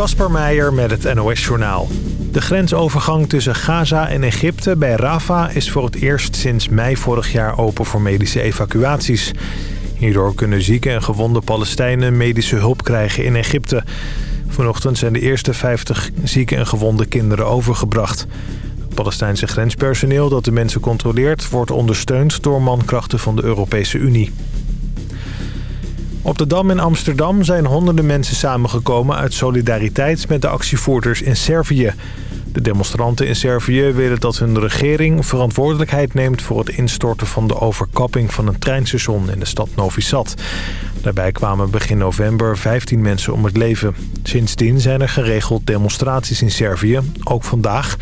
Kasper Meijer met het NOS-journaal. De grensovergang tussen Gaza en Egypte bij Rafah is voor het eerst sinds mei vorig jaar open voor medische evacuaties. Hierdoor kunnen zieke en gewonde Palestijnen medische hulp krijgen in Egypte. Vanochtend zijn de eerste 50 zieke en gewonde kinderen overgebracht. Het Palestijnse grenspersoneel dat de mensen controleert... wordt ondersteund door mankrachten van de Europese Unie. Op de Dam in Amsterdam zijn honderden mensen samengekomen... uit solidariteit met de actievoerders in Servië. De demonstranten in Servië willen dat hun regering verantwoordelijkheid neemt... voor het instorten van de overkapping van een treinstation in de stad Novi Sad. Daarbij kwamen begin november 15 mensen om het leven. Sindsdien zijn er geregeld demonstraties in Servië, ook vandaag.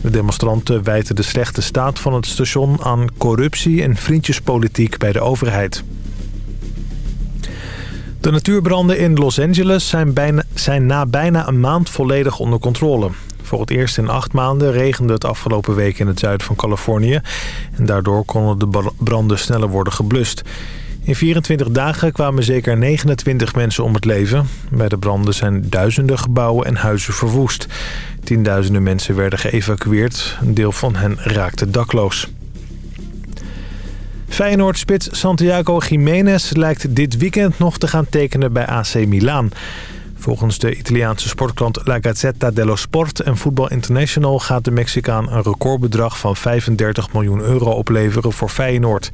De demonstranten wijten de slechte staat van het station aan corruptie en vriendjespolitiek bij de overheid. De natuurbranden in Los Angeles zijn, bijna, zijn na bijna een maand volledig onder controle. Voor het eerst in acht maanden regende het afgelopen week in het zuiden van Californië. En daardoor konden de branden sneller worden geblust. In 24 dagen kwamen zeker 29 mensen om het leven. Bij de branden zijn duizenden gebouwen en huizen verwoest. Tienduizenden mensen werden geëvacueerd. Een deel van hen raakte dakloos. Feyenoord-spits Santiago Jiménez lijkt dit weekend nog te gaan tekenen bij AC Milan. Volgens de Italiaanse sportkrant La Gazzetta dello Sport en Football International... gaat de Mexicaan een recordbedrag van 35 miljoen euro opleveren voor Feyenoord.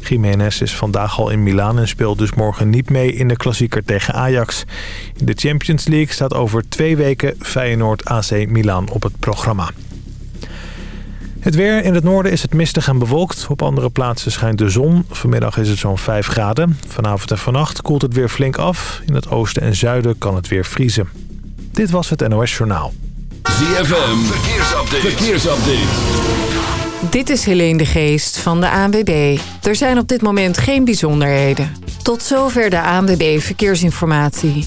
Jiménez is vandaag al in Milaan en speelt dus morgen niet mee in de klassieker tegen Ajax. In de Champions League staat over twee weken Feyenoord AC Milan op het programma. Het weer in het noorden is het mistig en bewolkt. Op andere plaatsen schijnt de zon. Vanmiddag is het zo'n 5 graden. Vanavond en vannacht koelt het weer flink af. In het oosten en zuiden kan het weer vriezen. Dit was het NOS Journaal. ZFM, verkeersupdate. verkeersupdate. Dit is Helene de Geest van de ANWB. Er zijn op dit moment geen bijzonderheden. Tot zover de ANWB Verkeersinformatie.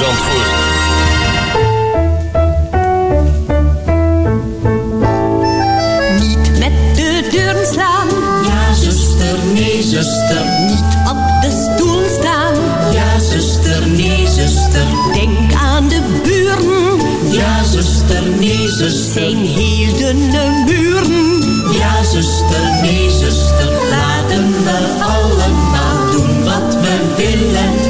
Zandvoort. Niet met de deuren slaan. Ja, zuster, nee, zuster. Niet op de stoel staan. Ja, zuster, nee, zuster. Denk aan de buren. Ja, zuster, nee, zuster. Zijn heel dunne muren. Ja, zuster, nee, zuster. Laten we allemaal doen wat we willen.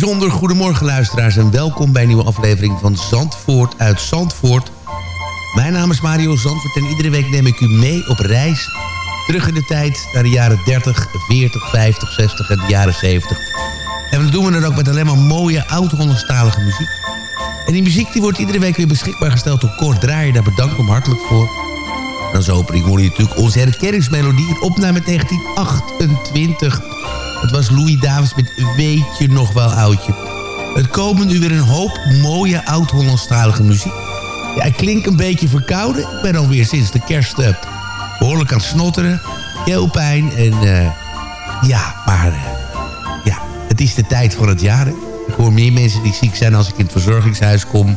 bijzonder goedemorgen luisteraars en welkom bij een nieuwe aflevering van Zandvoort uit Zandvoort. Mijn naam is Mario Zandvoort en iedere week neem ik u mee op reis. Terug in de tijd naar de jaren 30, 40, 50, 60 en de jaren 70. En dat doen we dan ook met alleen maar mooie oud-Hollandstalige muziek. En die muziek die wordt iedere week weer beschikbaar gesteld door Kort Draaier. Daar bedank ik hem hartelijk voor. En als opening hoor je natuurlijk onze herkenningsmelodie. Een opname 1928. Het was Louis Davids met Weet je nog wel oudje. Het komen nu weer een hoop mooie oud-Hollandstalige muziek. Ja, ik klink een beetje verkouden. Ik ben alweer sinds de kerst eh, behoorlijk aan het snotteren. Keelpijn en eh, ja, maar eh, ja, het is de tijd van het jaar. Ik hoor meer mensen die ziek zijn als ik in het verzorgingshuis kom.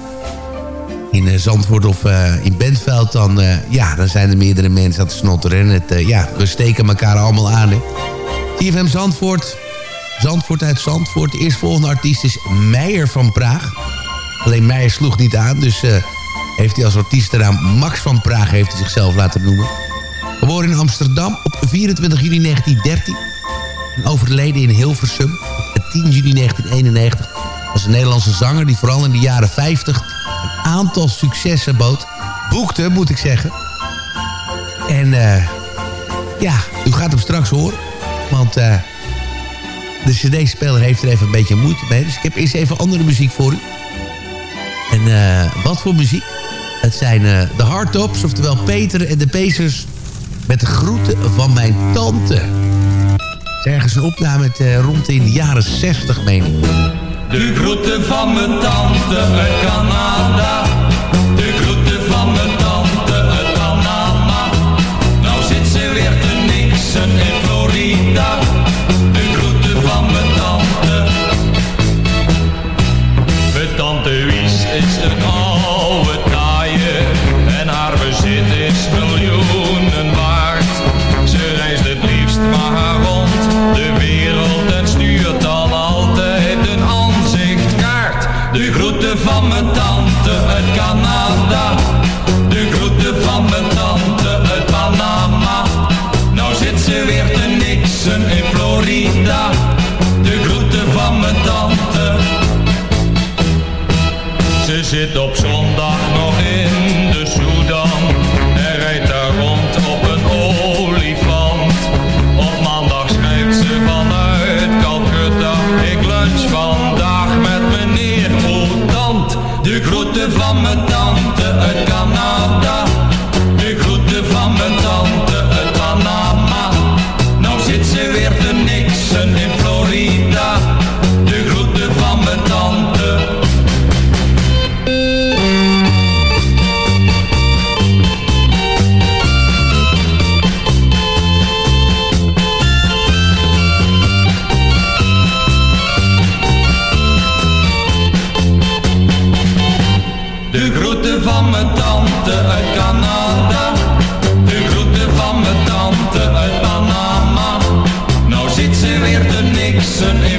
In Zandvoort of in Bentveld, dan, ja, dan zijn er meerdere mensen aan het snotteren. En het, ja, we steken elkaar allemaal aan. TFM Zandvoort. Zandvoort uit Zandvoort. De eerstvolgende artiest is Meijer van Praag. Alleen Meijer sloeg niet aan, dus eh, heeft hij als artiestennaam Max van Praag heeft hij zichzelf laten noemen. Geboren in Amsterdam op 24 juli 1913. En overleden in Hilversum op 10 juli 1991. Was een Nederlandse zanger die vooral in de jaren 50 een aantal successen bood. Boekte, moet ik zeggen. En eh, ja, Want eh, de cd-speler heeft er even een beetje moeite mee. Dus ik heb eerst even andere muziek voor u. En eh, wat voor muziek? Het zijn eh, de Hardtops, oftewel Peter en de Pacers... met de groeten van mijn tante. Ergens een opname met, rond in de jaren 60, meen ik. De groeten van mijn tante uit Canada. De groeten van mijn tante uit Canada. De groeten van mijn tante uit Panama. Nou zit ze weer te niksen in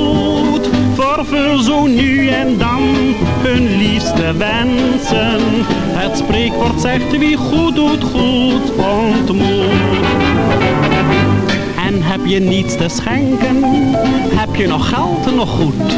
Zo nu en dan hun liefste wensen. Het spreekwoord zegt wie goed doet, goed ontmoet. En heb je niets te schenken, heb je nog geld nog goed.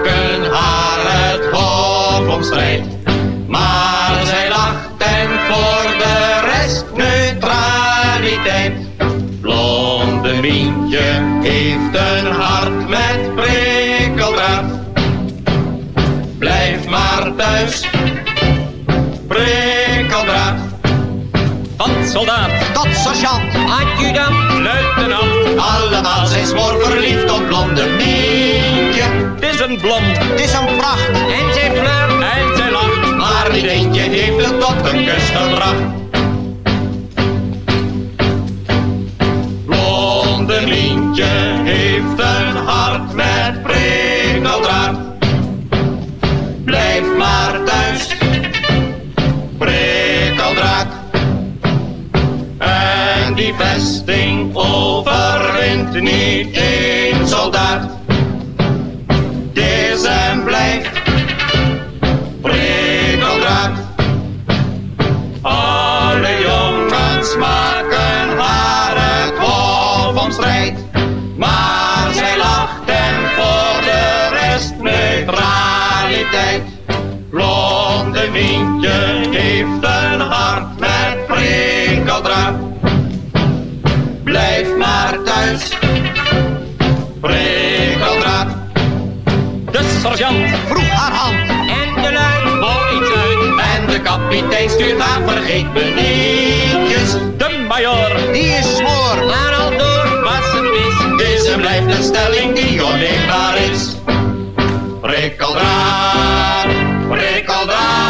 Prikkeldraad. Alle jongens maken haar strijd. Maar zij lacht en voor de rest neutraliteit. Blonde Mientje heeft een hart met prikkeldraad. Blijf maar thuis, prikkeldraad. Van soldaat tot sergeant, adjudant, luitenant. Allemaal zijn smoor verliefd op blonde Mientje. Het is een blond, Het is een pracht, en zij flirt, en zij lacht. maar niet eentje heeft het tot een kus gebracht. Blonde Mientje heeft een hart met prikkeldraad. Blijf maar thuis, prikkeldraad. En die vesting overwint niet één soldaat. Is en blijft prikkeldraad. Alle jongens maken haar het om strijd. Maar zij lacht en voor de rest neutraliteit. Blonde Mientje heeft een hart met prikkeldraad. Sergeant Vroeg haar hand en de luid voor iets uit. en de kapitein stuurt haar vergeet me nietjes. De major, Die is smoor, maar al door was een mis. deze blijft een stelling die onneembaar is. Prikkeldraad, prikkeldraad,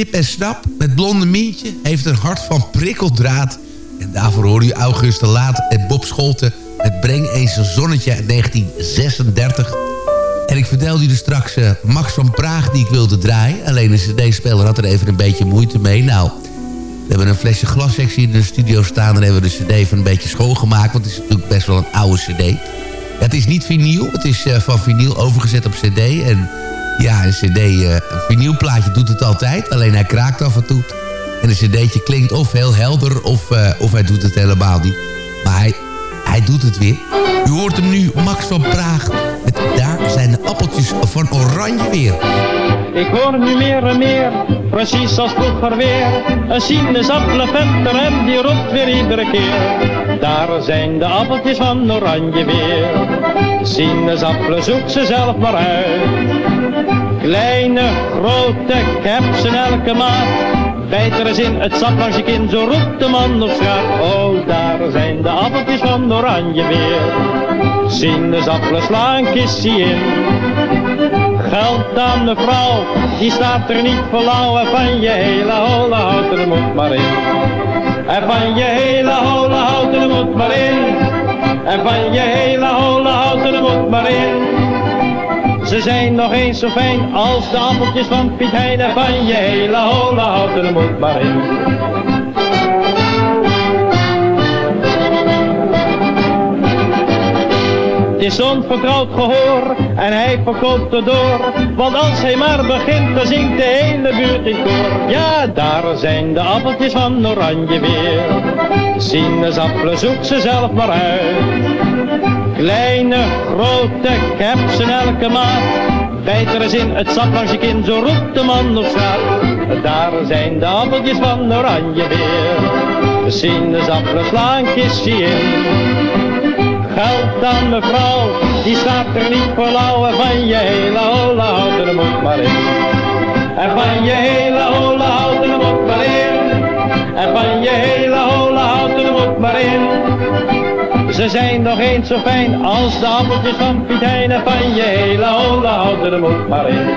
van Snip en Snap. Met Blonde Mientje heeft een hart van prikkeldraad. En daarvoor hoorde u Auguste Laat en Bob Scholten... met Breng eens een zonnetje uit 1936. En ik vertelde u dus straks eh, Max van Praag die ik wilde draaien. Alleen de cd-speler had er even een beetje moeite mee. Nou, we hebben een flesje glassectie in de studio staan... en hebben we de cd even een beetje schoongemaakt... want het is natuurlijk best wel een oude cd. Het is niet vinyl, het is eh, van vinyl overgezet op cd... en ja, een cd, eh, een vinylplaatje doet het altijd. Alleen hij kraakt af en toe. En een cd'tje klinkt of heel helder of, eh, of hij doet het helemaal niet. Maar hij, hij doet het weer. U hoort hem nu, Max van Praag. Met Daar zijn de appeltjes van oranje weer. Ik hoor nu meer en meer, precies als vroeger weer. Een sinaasappelen en die roept weer iedere keer. Daar zijn de appeltjes van oranje weer. Sinaasappelen zoek ze zelf maar uit. Kleine, grote, ik heb ze elke maat. Bijt er eens in het sap langs je kin, zo roept de man op straat. Oh, daar zijn de appeltjes van oranje weer. Sinaasappelen slaan kistje in. Geld aan de vrouw, die staat er niet voor lauw. En van je hele holle houten er moet maar in. En van je hele holle houten er moet maar in. En van je hele holle houten er moet maar in. Ze zijn nog eens zo fijn als de appeltjes van Piet Hein. En van je hele holle houten er moet maar in. Is onvertrouwd gehoor en hij verkoopt het door. Want als hij maar begint, dan zingt de hele buurt in koor. Ja, daar zijn de appeltjes van oranje weer. Sinaasappelen zoek ze zelf maar uit. Kleine, grote, in elke maat. Bijt er eens in het sap langs je kin, zo roept de man op straat. Daar zijn de appeltjes van oranje weer. De sinaasappelen slaan kistje in geld aan mevrouw, die staat er niet voor lauwen Van je hele holle houten hem op maar in. En van je hele holle houten hem op maar in. En van je hele holle houten hem op maar in. Ze zijn nog eens zo fijn als de appeltjes van Piet van je hele holle houten hem op maar in.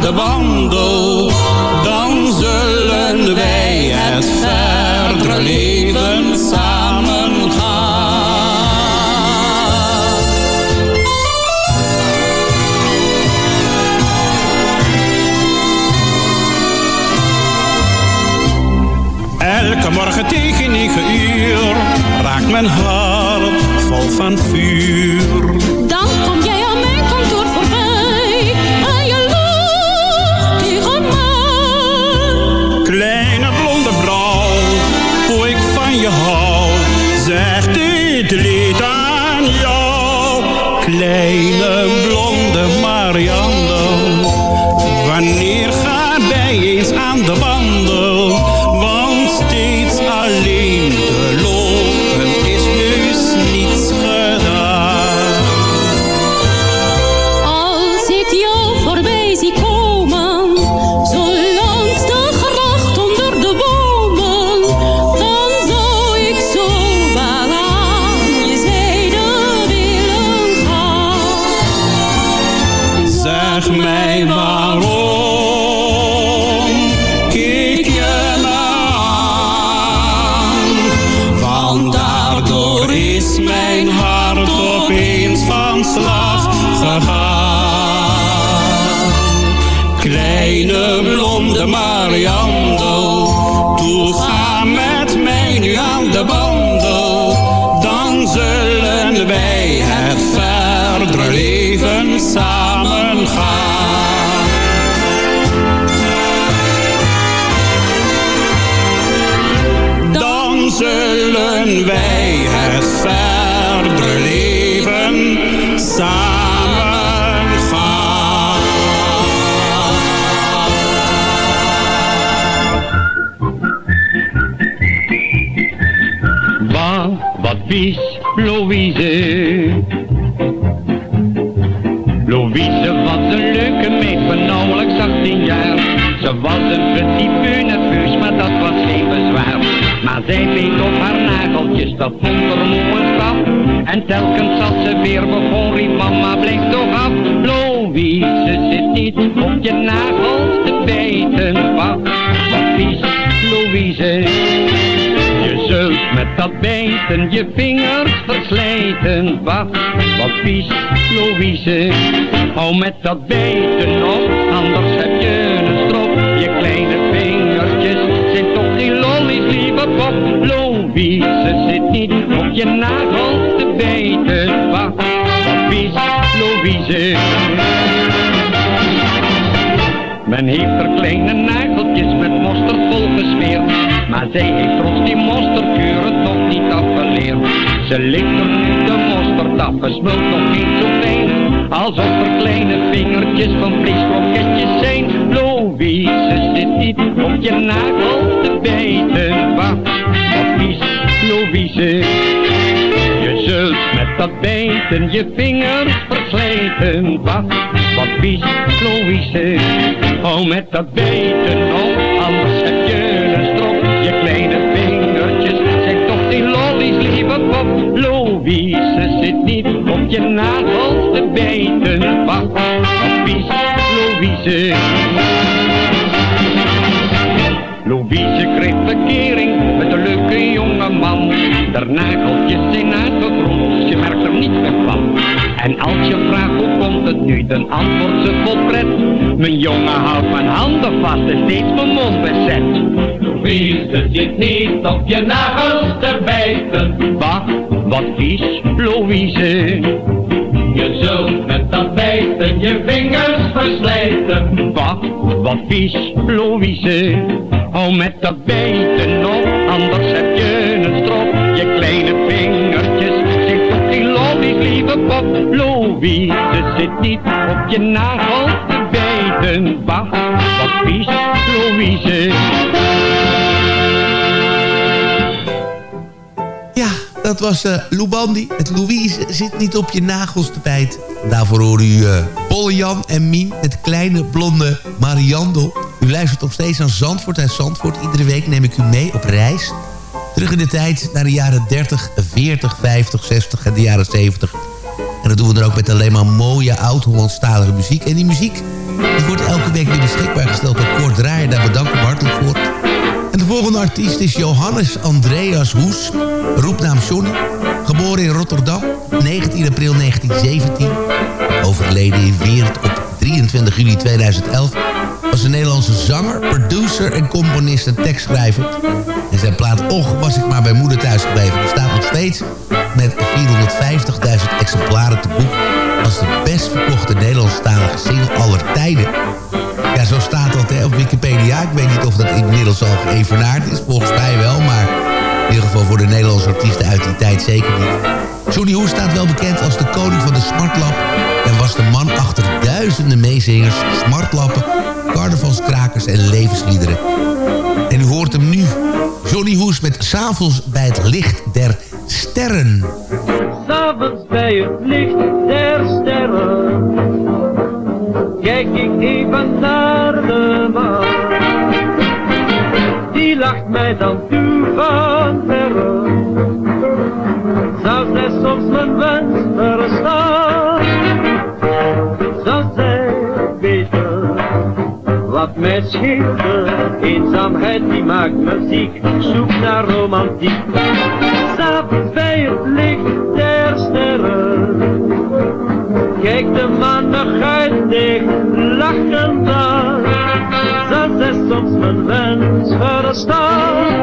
De wandel. Dan zullen wij het verdere leven samen gaan. Elke morgen tegen negen uur raakt mijn hart vol van vuur. Dan kom jij aan mijn kantoor Kleine blonde Marianne, wij het verdere leven samen gaan. Wat, wat vies, Louise. Louise was een leuke meid van nauwelijks 18 jaar. Ze was een petit peu maar dat was geen bezwaar. Maar zij beet op haar nageltjes, dat vond er moe straf. En telkens als ze weer begon, mama, blijf toch af. Louise, zit niet op je nagels te bijten. Wat, wat vies, Louise. Je zult me dat bijten je vingers verslijten. Wat, wat vies, Louise. Hou met dat bijten je nagels te bijten. Wat vies, Louise. Men heeft er kleine nageltjes met mosterd volgesmeerd. Maar zij heeft trots die mosterdkuren toch niet afgeleerd. Ze ligt er nu de mosterd af, smult nog niet zo fijn. Alsof er kleine vingertjes van vleeskroketjes zijn. Louise zit niet op je nagel te bijten. Wat, wat vies, Louise. Dat bijten je vingers verslijten. Wat, wat Louise. Hou met dat bijten op, anders heb je een strop. Je kleine vingertjes zijn toch die lollies, lieve pop. Louise zit niet op je nagels te bijten. Wat, wat vies, Louise. Louise kreeg verkering met een leuke jonge man. De nageltjes zijn niet meer van. En als je vraagt hoe komt het nu, dan antwoordt ze vol pret. Mijn jongen houdt mijn handen vast en steeds mijn mond bezet. Louise zit niet op je nagels te bijten. Wat, wat vies, Louise. Je zult met dat bijten je vingers verslijten. Wat, wat vies, Louise. Hou met dat bijten op, anders heb je een strop. Je kleine vingertjes die lieve pop. Louise zit niet op je nagel te bijten. Wat, wat vies, Louise. Ja, dat was uh, Lubandi. Het Louise zit niet op je nagels te bijten. Daarvoor hoorde u uh, en Mien met kleine blonde Mariando. U luistert nog steeds aan Zandvoort uit Zandvoort. Iedere week neem ik u mee op reis. Terug in de tijd naar de jaren 30, 40, 50, 60 en de jaren 70. En dat doen we dan ook met alleen maar mooie oud-Hollandstalige muziek. En die muziek wordt elke week weer beschikbaar gesteld door Kort Draaier. Daar ik hem hartelijk voor. En de volgende artiest is Johannes Andreas Hoes, roepnaam Johnny. Geboren in Rotterdam, 19 april 1917. Overleden in Weert op 23 juli 2011 was een Nederlandse zanger, producer en componist en tekstschrijver. En zijn plaat Och was ik maar bij moeder thuis gebleven. Staat nog steeds met 450.000 exemplaren te boek... als de best verkochte Nederlandstalige single aller tijden. Ja, zo staat dat hè, op Wikipedia. Ik weet niet of dat inmiddels al geëvenaard is. Volgens mij wel, maar in ieder geval voor de Nederlandse artiesten uit die tijd zeker niet. Johnny Hoes staat wel bekend als de koning van de smartlap... en was de man achter duizenden meezingers, smartlappen, carnavalskrakers en levensliederen. En u hoort hem nu, Johnny Hoes met S'avonds bij het licht der sterren. S'avonds bij het licht der sterren Kijk ik even naar de maan Die lacht mij dan toe van verre wat mij scheelde Eenzaamheid die maakt muziek Zoek naar romantiek. S'avonds bij het licht der sterren. Kijk de maan nog uit dicht lachend aan. Zal zij soms mijn wens verstaan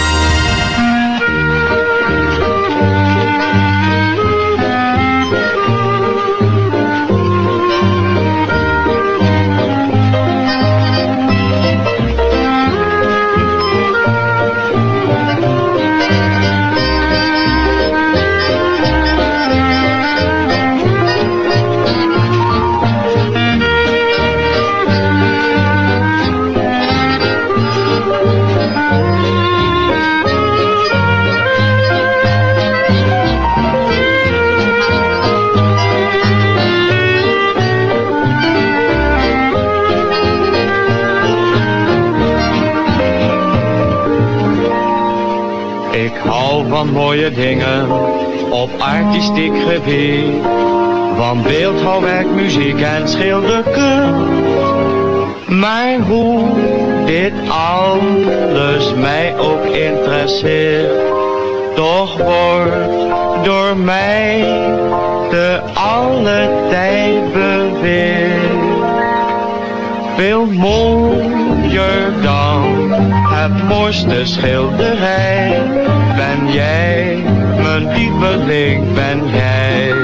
Dingen op artistiek gebied. Van beeldhouwwerk, muziek en schilderkunst. Maar hoe dit alles mij ook interesseert. Toch wordt door mij te alle tijd beweerd. Veel mooier dan het mooiste schilderij. Ben jij, mijn lieveling, ben jij.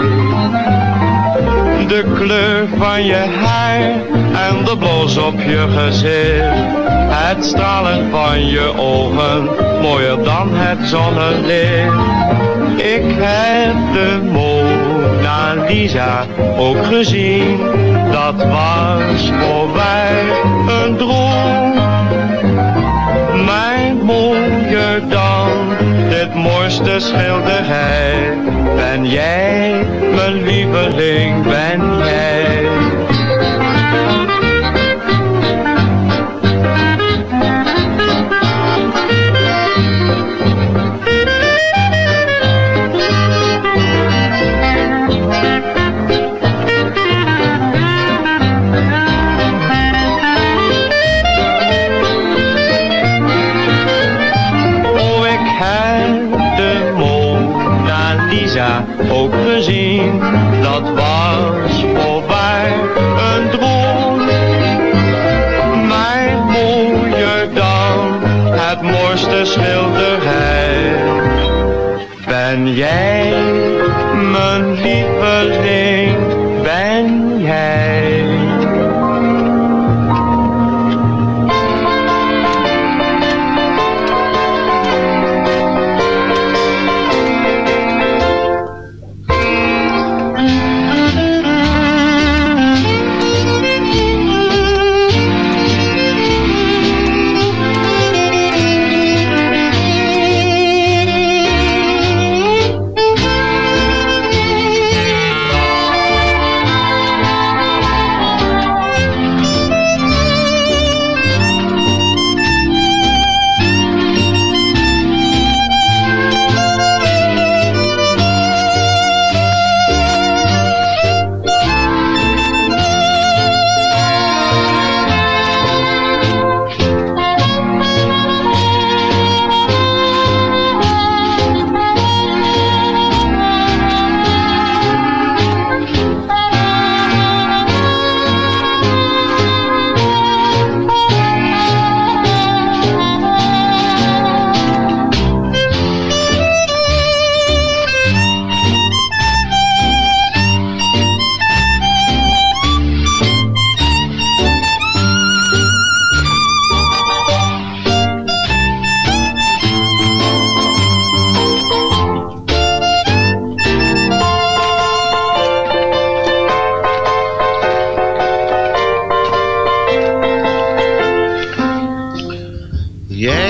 De kleur van je haar en de blos op je gezicht. Het stralen van je ogen, mooier dan het zonnelicht. Ik heb de Mona Lisa ook gezien, dat was voor mij een droom. Dan dit mooiste schilderij, ben jij, mijn lieveling, ben jij. Ook gezien. Dat was voorbij een droom. Maar mooier dan het mooiste schilderij. Ben jij mijn lieveling,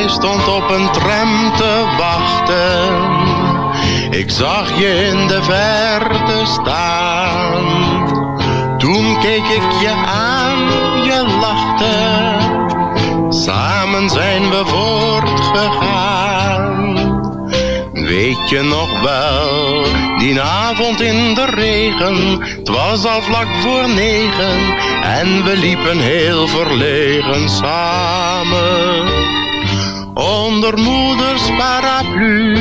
Stond op een tram te wachten. Ik zag je in de verte staan. Toen keek ik je aan, je lachte. Samen zijn we voortgegaan. Weet je nog wel, die avond in de regen, het was al vlak voor negen en we liepen heel verlegen samen onder moeders paraplu.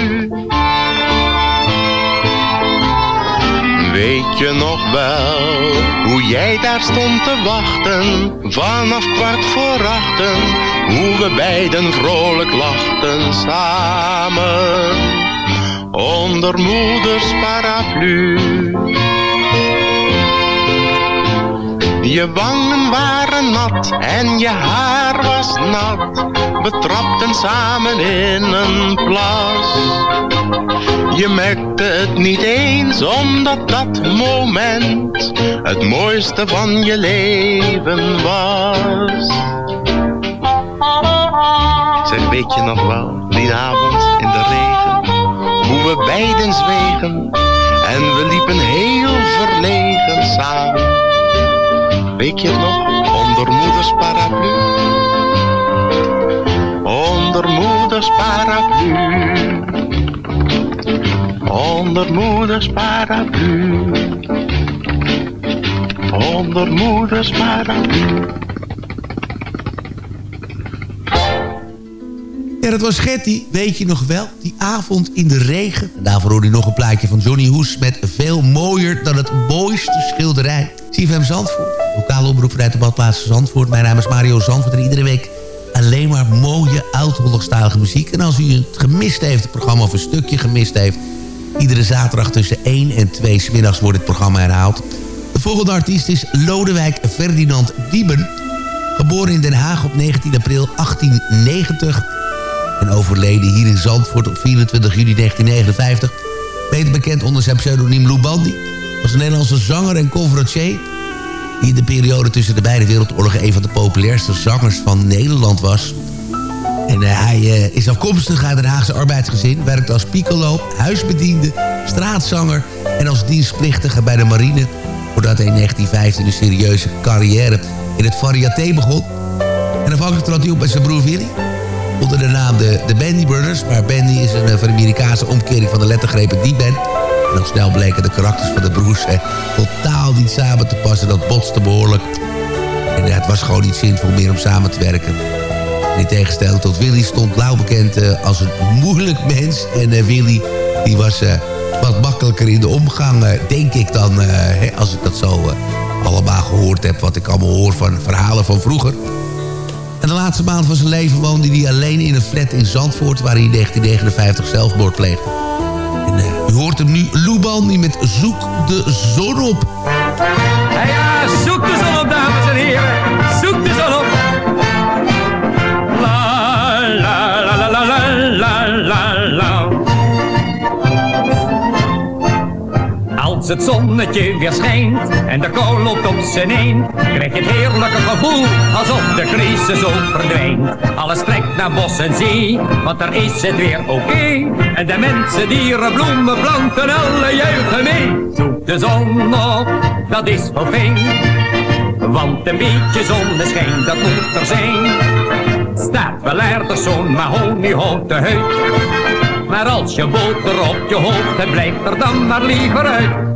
Weet je nog wel hoe jij daar stond te wachten, vanaf kwart voor achten, hoe we beiden vrolijk lachten samen onder moeders paraplu. Je wangen waren nat en je haar was nat. We trapten samen in een plas. Je merkte het niet eens, omdat dat moment het mooiste van je leven was. Zeg, weet je nog wel, die avond in de regen, hoe we beiden zwegen en we liepen heel verlegen samen. Weet je nog, onder moeders paraplu? Onder moeders paraplu. Onder moeders paraplu. Onder moeders paraplu. Ja, dat was Getty, weet je nog wel? Die avond in de regen. En daarvoor hoorde je nog een plaatje van Johnny Hoes... met veel mooier dan het mooiste schilderij. CFM Zandvoort, lokale omroep vanuit de badplaats Zandvoort. Mijn naam is Mario Zandvoort en iedere week alleen maar mooie oud-Hollandstalige muziek. En als u het gemist heeft, het programma of een stukje gemist heeft... iedere zaterdag tussen 1 en 2 smiddags wordt het programma herhaald. De volgende artiest is Lodewijk Ferdinand Dieben... Geboren in Den Haag op 19 april 1890 en overleden hier in Zandvoort op 24 juli 1959. Beter bekend onder zijn pseudoniem Lou Bandy. Was een Nederlandse zanger en conferencier... die in de periode tussen de beide wereldoorlogen... een van de populairste zangers van Nederland was. En uh, hij uh, is afkomstig uit een Haagse arbeidsgezin... werkte als piccolo, huisbediende, straatzanger... en als dienstplichtige bij de marine... voordat hij in 1915 een serieuze carrière in het variété begon. En afhankelijk trad hij op met zijn broer Willy onder de naam de, de Bandy Brothers. Maar Bandy is een, een Amerikaanse omkering van de lettergrepen die band. Al snel bleken de karakters van de broers eh, totaal niet samen te passen. Dat botste behoorlijk. En het was gewoon niet zinvol meer om samen te werken. En in tegenstelling tot Willy stond Lau bekend eh, als een moeilijk mens. En eh, Willy die was eh, wat makkelijker in de omgang, denk ik dan. hè, als ik dat zo allemaal gehoord heb. Wat ik allemaal hoor van verhalen van vroeger. En de laatste maand van zijn leven woonde hij alleen in een flat in Zandvoort... waar hij in 1959 zelfmoord pleegde. En uh, hoort hem nu, Lou Bandy met Zoek de Zon op. Ja, zoek de zon op, dames en heren. Als het zonnetje weer schijnt en de kou loopt op zijn heen, krijg je het heerlijke gevoel alsof de crisis ook verdwijnt. Alles trekt naar bos en zee, want daar is het weer oké. En de mensen, dieren, bloemen, planten, alle juichen mee. Zoek de zon op, dat is wel fijn. Want een beetje zonneschijn, dat moet er zijn. Staat wel aardig zo'n mahoniehouten huid. Maar als je boter op je hoofd hebt, blijf er dan maar liever uit.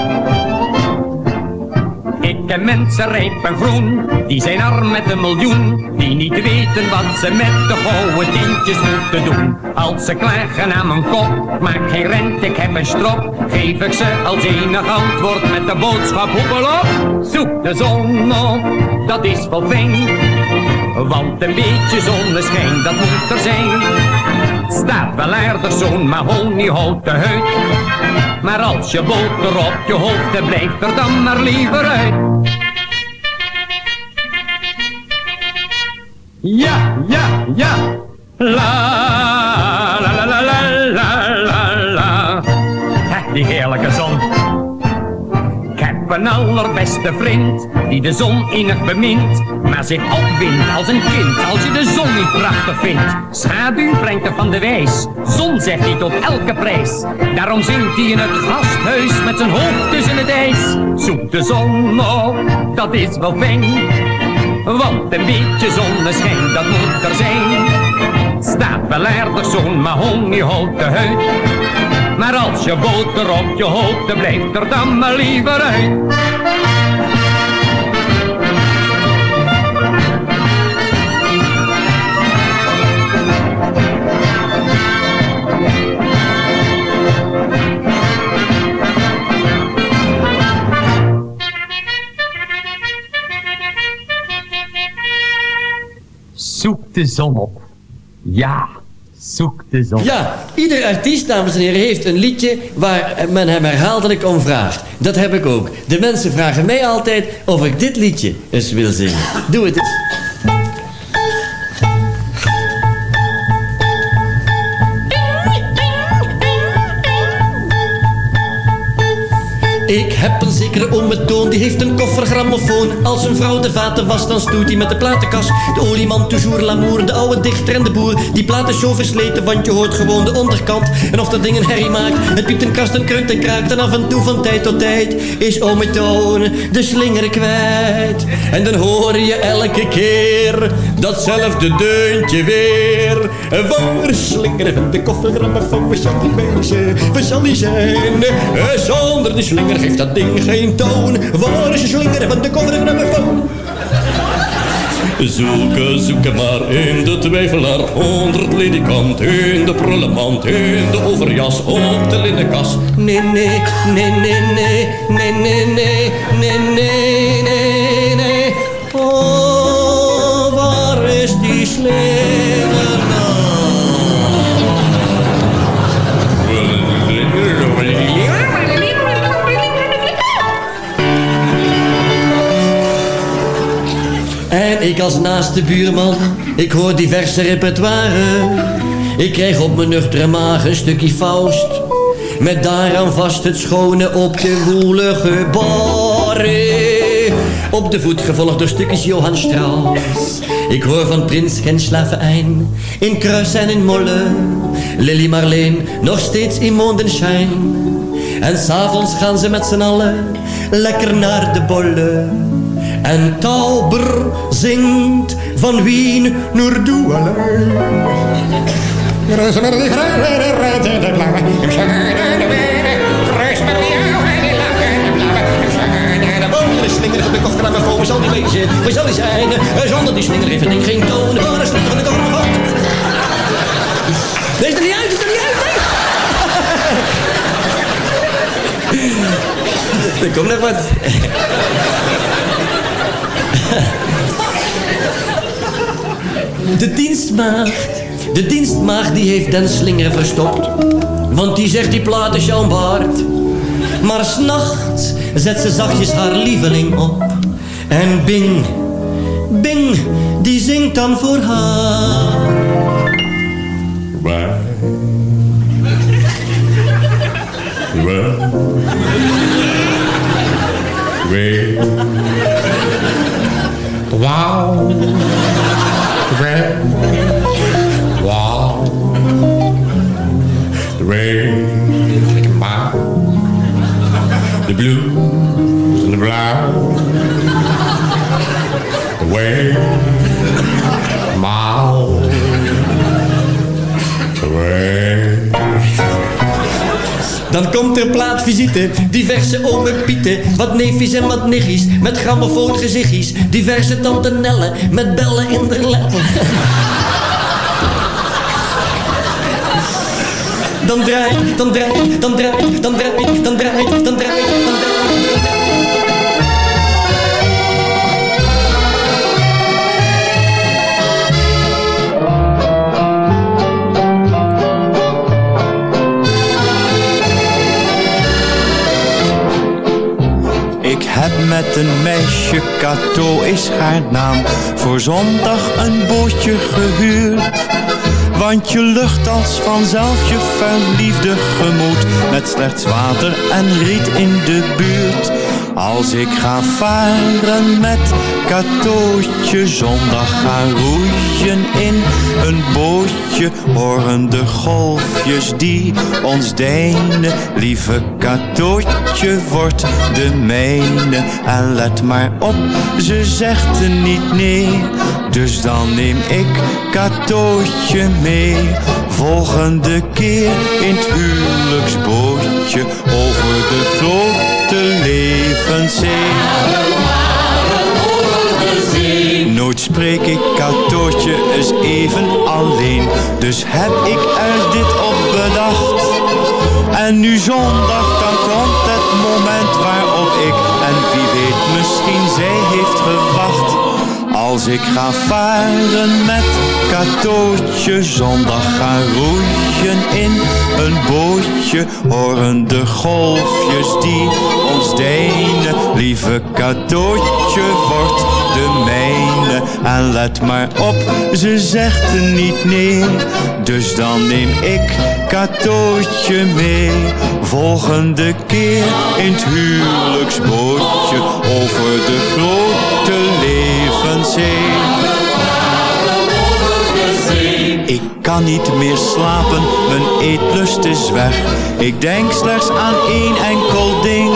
Ken mensen rijp en groen, die zijn arm met een miljoen. Die niet weten wat ze met de gouden tientjes moeten doen. Als ze klagen aan mijn kop, maak geen rent, ik heb een strop. Geef ik ze als enig antwoord met de boodschap hoepel op. Zoek de zon op, dat is wel fijn. Want een beetje zonneschijn, dat moet er zijn. Staat wel aardig zo'n mahoniehouten huid. Maar als je boter op je hoofd hebt, blijf er dan maar liever uit. Ja, ja, ja. La, la, la, la, la, la, die heerlijke zon. Ik heb een allerbeste vriend, die de zon innig bemint. Maar zich opwint als een kind, als je de zon niet prachtig vindt. Schaduw brengt er van de wijs, zon zegt hij tot elke prijs. Daarom zingt hij in het gasthuis met zijn hoofd tussen het ijs. Zoek de zon op, dat is wel fijn want een beetje zonneschijn, dat moet er zijn. Staat wel aardig zo'n mahoniehouten huid. Maar als je boter op je hoofd, blijft er dan maar liever uit. De zon op. Ja, zoek de zon. Ja, ieder artiest, dames en heren, heeft een liedje waar men hem herhaaldelijk om vraagt. Dat heb ik ook. De mensen vragen mij altijd of ik dit liedje eens wil zingen. Doe het eens. Ik heb een zekere ome Toon, die heeft een koffergrammofoon. Als een vrouw de vaten was, dan stoot hij met de platenkast. De olieman, toujours l'amour, de oude dichter en de boer. Die platen zo versleten, want je hoort gewoon de onderkant. En of dat ding een herrie maakt, het piept en kast en kreunt en kraakt. En af en toe van tijd tot tijd is ome Toon de slinger kwijt. En dan hoor je elke keer datzelfde deuntje weer. Waar slingeren de koffergrammofoon, waar zal die wezen, waar zal die zijn? Eh, Zonder de slinger geeft dat ding geen toon. Waar is de slinger van de koffergrammofoon? Zoeken, zoeken maar in de twijfelaar, honderd ledikant, in de prullenmand, in de overjas, op de linnenkast. Nee, nee, nee, nee, nee, nee, nee, nee, nee, nee, nee, nee. Oh, waar is die slinger En ik als naaste buurman, ik hoor diverse repertoire. Ik krijg op mijn nuchtere maag een stukje Faust. Met daaraan vast het schone op de woelige barre. Op de voet gevolgd door stukjes Johann Strauss. Ik hoor van Prins geen Slavijn. In Kruis en in Molle. Lily Marleen nog steeds in mondenschijn. En s'avonds gaan ze met z'n allen lekker naar de bolle. En Tauber zingt van Wien naar Douala. De slinger van de koffergrammofoon, waar zal die wezen? Waar zal die zijn? Zonder die slinger heeft ding geen toon. De slinger van de koffergrammofoon? Nee, is er niet uit, is er niet uit, nee! Er komt wat. De dienstmaagd, de dienstmaagd die heeft den slinger verstopt. Want die zegt die plaat is jouw baard. Maar s'nachts zet ze zachtjes haar lieveling op. En Bing, Bing, die zingt dan voor haar. Waar? Wauw. Red. Wow. The rain. My. The blues and the brown. The way. Dan komt er plaatvisite, diverse ome Pieten, wat neefjes en wat nichtjes, met grammofoongezichtjes, diverse tante Nellen, met bellen in de leppen. Dan draai, dan draai, dan draai, dan draai, dan draai, dan draai, dan draai. Met een meisje, Kato is haar naam, voor zondag een bootje gehuurd. Want je lucht als vanzelf je verliefde gemoed, met slechts water en riet in de buurt. Als ik ga varen met katootje, zondag ga roeien in een bootje, horen de golfjes die ons deinen. Lieve katootje wordt de mijne en let maar op, ze zegt niet nee. Dus dan neem ik katootje mee, volgende keer in het huwelijksbootje over de grote levenszee. Nooit spreek ik katootje eens even alleen, dus heb ik er dit op bedacht. En nu zondag, dan komt het moment waarop ik, en wie weet misschien zij heeft gewacht. Als ik ga varen met katootje, zondag ga roeien in een bootje, horen de golfjes die ons deinen. Lieve katootje wordt de mijne, en let maar op, ze zegt niet nee. Dus dan neem ik katootje mee, volgende keer in het huwelijksbootje, over de grote levenszee. Ik kan niet meer slapen, mijn eetlust is weg. Ik denk slechts aan één enkel ding.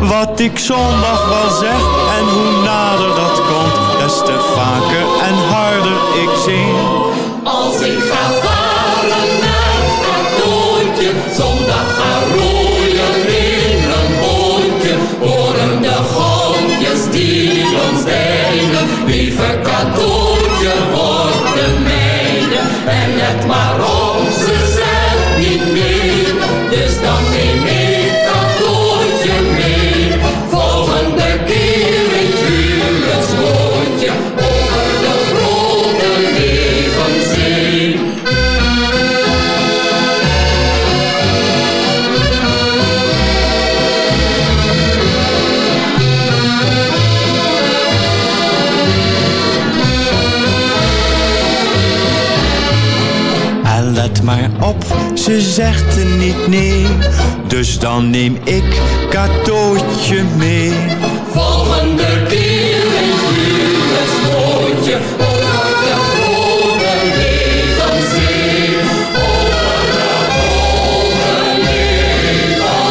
Wat ik zondag wel zeg en hoe nader dat komt, des te vaker en harder ik zing. Als ik ga en let maar ze zegt niet nee. Dus dan neem ik Maar op, ze zegt er niet nee. Dus dan neem ik katootje mee. Volgende keer in het over de grote levenszee. Over de levenszee.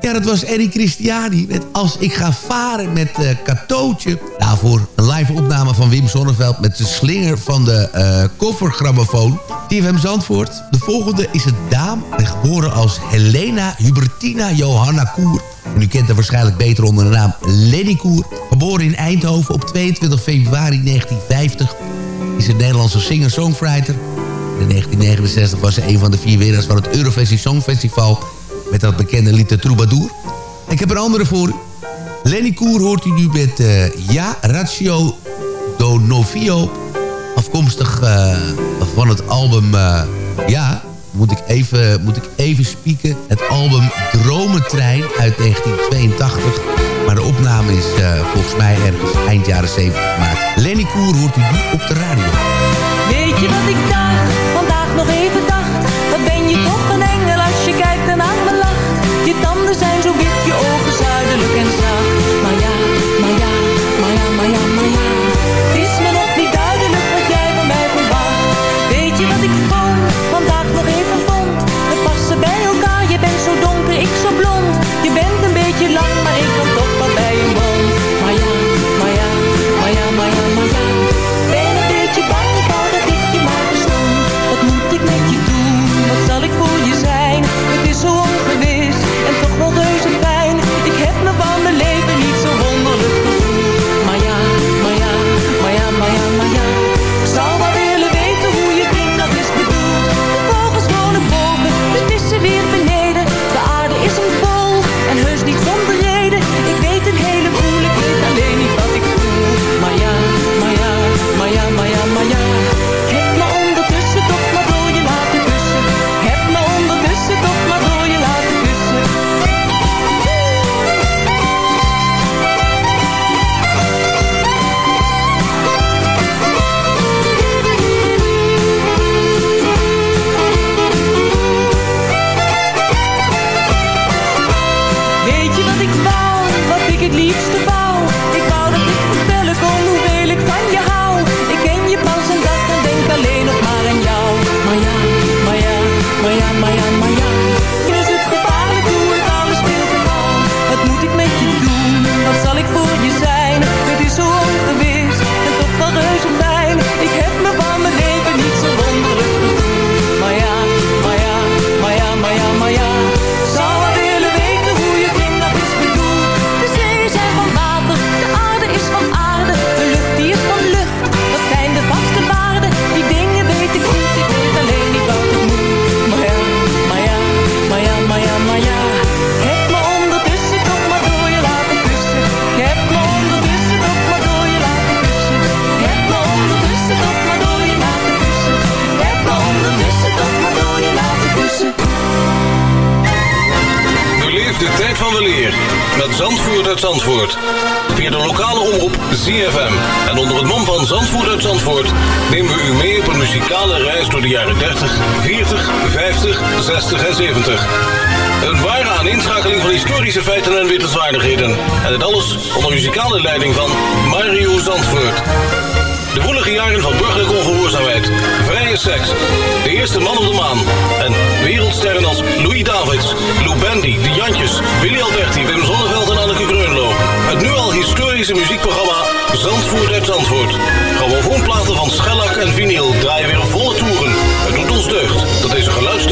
Ja, dat was Eddie Christiani met Als ik ga varen met eh Katootje. Daarvoor een live opname van Wim Sonneveld met de slinger van de eh koffergrammofoon. TFM Zandvoort. De volgende is een dame, geboren als Helena Hubertina Johanna Koer. En u kent haar waarschijnlijk beter onder de naam Lenny Koer. Geboren in Eindhoven op 22 februari 1950. Is een Nederlandse singer-songwriter. In 1969 was ze een van de vier winnaars van het Eurovisie Songfestival... met dat bekende lied de Troubadour. Ik heb een andere voor u. Lenny Koer hoort u nu met eh, Ja Ratio Do Novio. Afkomstig eh, van het album... eh, ja, moet ik, even, moet ik even spieken. Het album Dromentrein uit 1982. Maar de opname is volgens mij ergens eind jaren 70 gemaakt. Lenny Koer hoort u nu op de radio. Weet je wat ik dacht, vandaag nog even dacht Wat ben je toch een engel als je kijkt en aan me lacht Je tanden zijn zo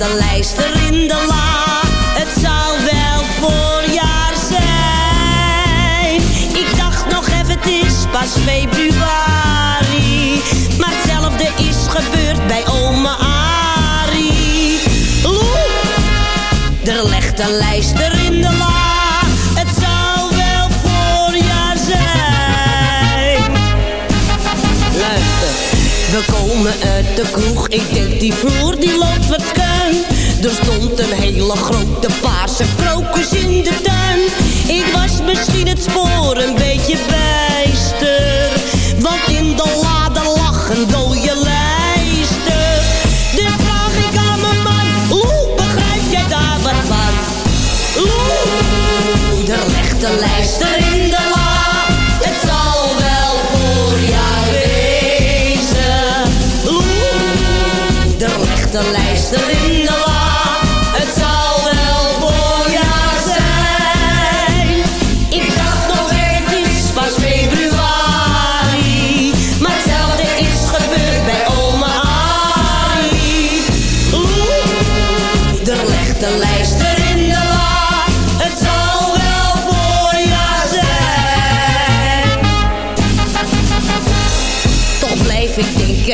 Een lijster in de la. Het zal wel voorjaar zijn. Ik dacht nog even, het is pas februari. Maar hetzelfde is gebeurd bij oma. Oeh, er ligt een lijster in de la. Het zal wel voorjaar zijn. Luister, we komen uit de kroeg. Ik denk die vloer die loopt wat. Er stond een hele grote paarse krokus in de tuin. Ik was misschien het spoor een beetje bijster.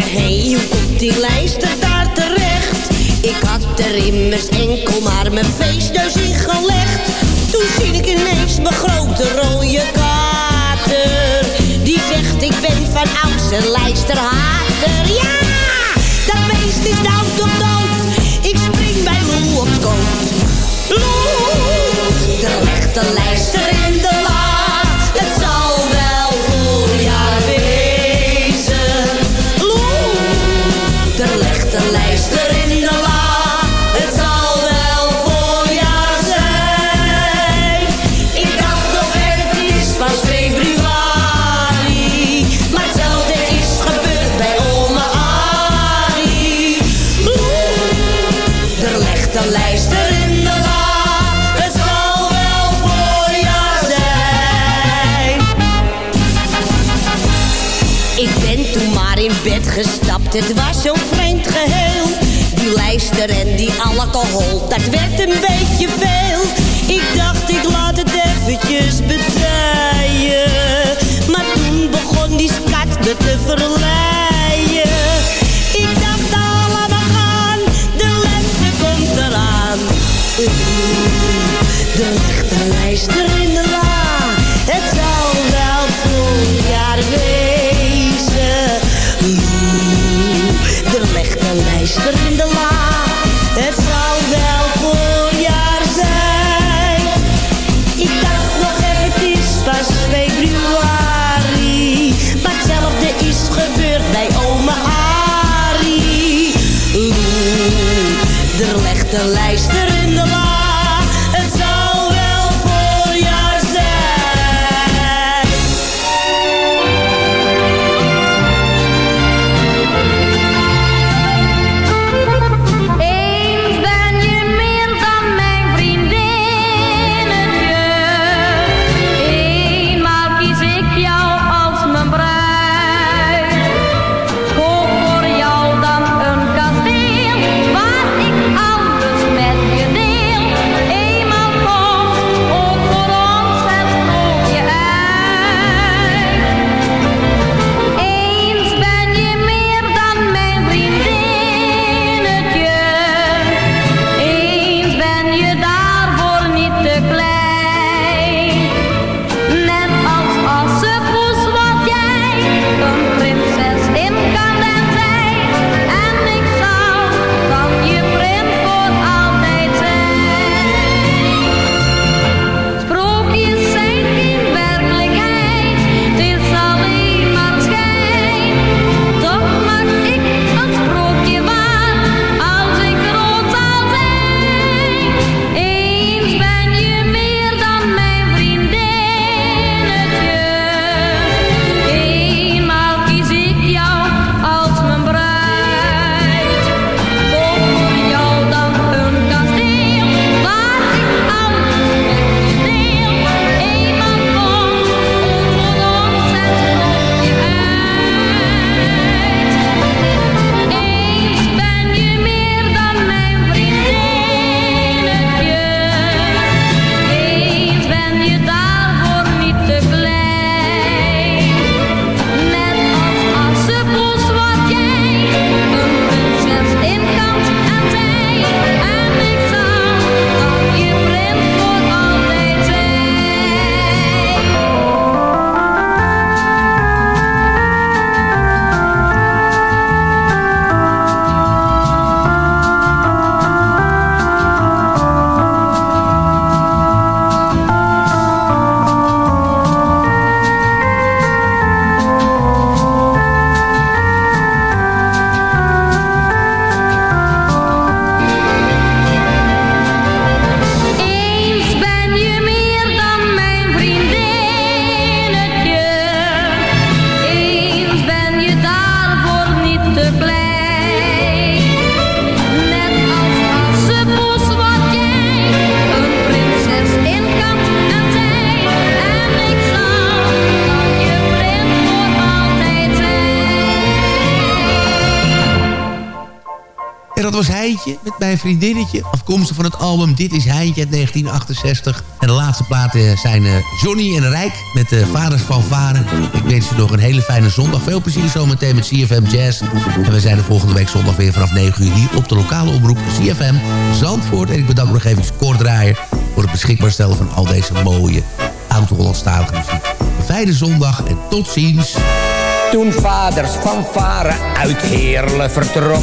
Hey, hoe komt die lijster daar terecht? Ik had er immers enkel maar mijn feestneus in gelegd. Toen zie ik ineens mijn grote rode kater. Die zegt, ik ben van ouds een lijsterhater. Ja, dat beest is nou toch dood. Ik spring bij Lou op koot. Lou, ligt een lijster bed gestapt, het was zo'n vreemd geheel. Die lijster en die alcohol, dat werd een beetje veel. Ik dacht, ik laat het eventjes bedijen. Maar toen begon die skat me te verleiden. Ik dacht, allemaal gaan, de lente komt eraan. Er ligt een lijster in de la. Het zal wel voorjaar zijn. Ik dacht nog even, het is pas februari. Maar hetzelfde is gebeurd bij oma Arie. Oeh, er ligt een lijster in de la. Vriendinnetje. Afkomstig van het album Dit is Heintje uit 1968. En de laatste platen zijn uh, Johnny en Rijk met de Vaders van Varen. Ik wens je nog een hele fijne zondag. Veel plezier zometeen met CFM Jazz. En we zijn de volgende week zondag weer vanaf 9 uur hier op de lokale omroep CFM Zandvoort. En ik bedank nog even Kort Draaier voor het beschikbaar stellen van al deze mooie oud-Hollandstalige muziek. Een fijne zondag en tot ziens. Toen vaders van varen uit Heerlen vertrok